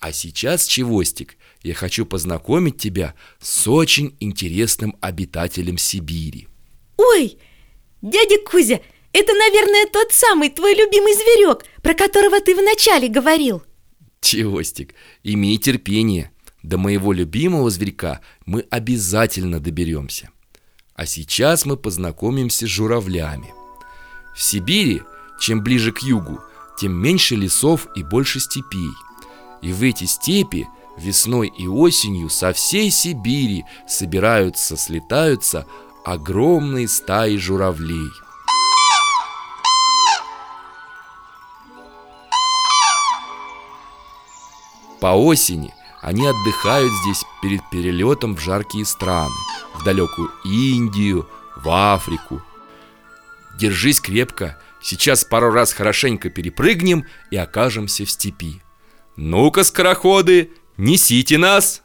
А сейчас, Чевостик, я хочу познакомить тебя с очень интересным обитателем Сибири. Ой, дядя Кузя, это, наверное, тот самый твой любимый зверек, про которого ты вначале говорил. Чевостик, имей терпение. До моего любимого зверька мы обязательно доберемся. А сейчас мы познакомимся с журавлями. В Сибири, чем ближе к югу, тем меньше лесов и больше степей. И в эти степи весной и осенью со всей Сибири собираются, слетаются огромные стаи журавлей. По осени они отдыхают здесь перед перелетом в жаркие страны, в далекую Индию, в Африку. Держись крепко, сейчас пару раз хорошенько перепрыгнем и окажемся в степи. Ну-ка, скороходы, несите нас!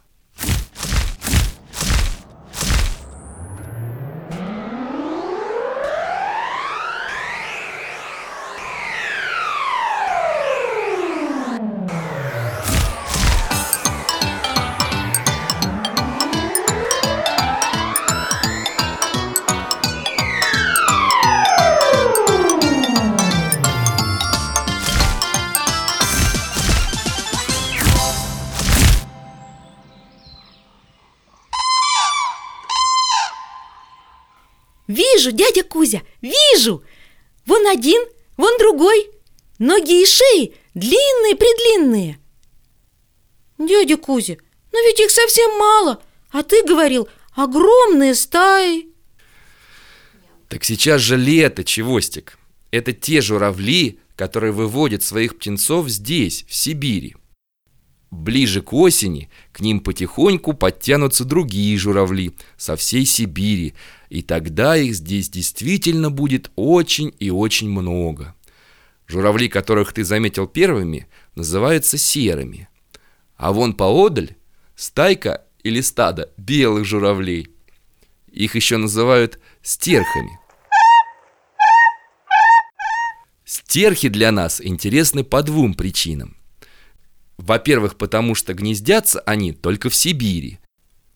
Вижу, дядя Кузя, вижу! Вон один, вон другой. Ноги и шеи длинные-предлинные Дядя Кузя, но ведь их совсем мало. А ты говорил, огромные стаи Так сейчас же лето, Чевостик. Это те журавли, которые выводят своих птенцов здесь, в Сибири Ближе к осени к ним потихоньку подтянутся другие журавли со всей Сибири, и тогда их здесь действительно будет очень и очень много. Журавли, которых ты заметил первыми, называются серыми. А вон поодаль стайка или стадо белых журавлей. Их еще называют стерхами. Стерхи для нас интересны по двум причинам. Во-первых, потому что гнездятся они только в Сибири.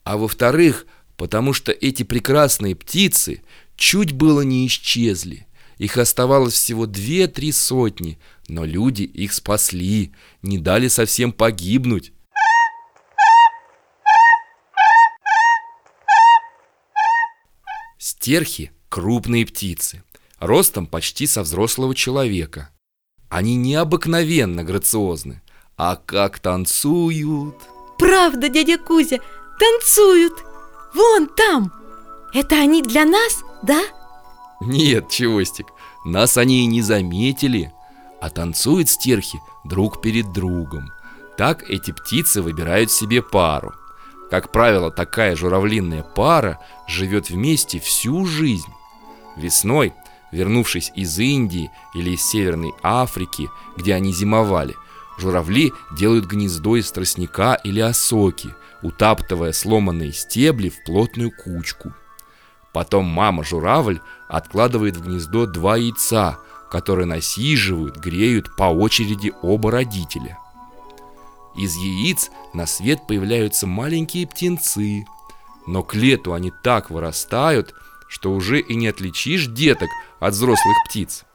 А во-вторых, потому что эти прекрасные птицы чуть было не исчезли. Их оставалось всего две-три сотни, но люди их спасли, не дали совсем погибнуть. Стерхи – крупные птицы, ростом почти со взрослого человека. Они необыкновенно грациозны, а как танцуют! Правда, дядя Кузя, танцуют! Вон там! Это они для нас, да? Нет, Чевостик, нас они и не заметили А танцуют стерхи друг перед другом Так эти птицы выбирают себе пару Как правило, такая журавлиная пара живет вместе всю жизнь Весной, вернувшись из Индии или из Северной Африки, где они зимовали – Журавли делают гнездо из тростника или осоки, утаптывая сломанные стебли в плотную кучку. Потом мама-журавль откладывает в гнездо два яйца, которые насиживают, греют по очереди оба родителя. Из яиц на свет появляются маленькие птенцы, но к лету они так вырастают, что уже и не отличишь деток от взрослых птиц.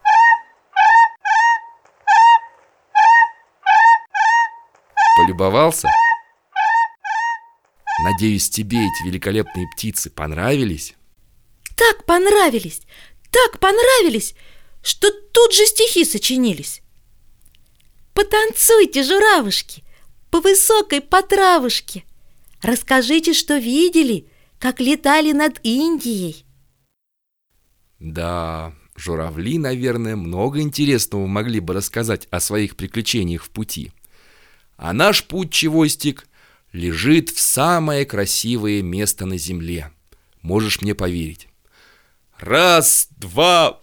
Полюбовался? Надеюсь, тебе эти великолепные птицы понравились? Так понравились, так понравились, что тут же стихи сочинились. Потанцуйте, журавушки, по высокой потравушке. Расскажите, что видели, как летали над Индией. Да, журавли, наверное, много интересного могли бы рассказать о своих приключениях в пути. А наш путь, Чевостик, лежит в самое красивое место на земле. Можешь мне поверить. Раз, два...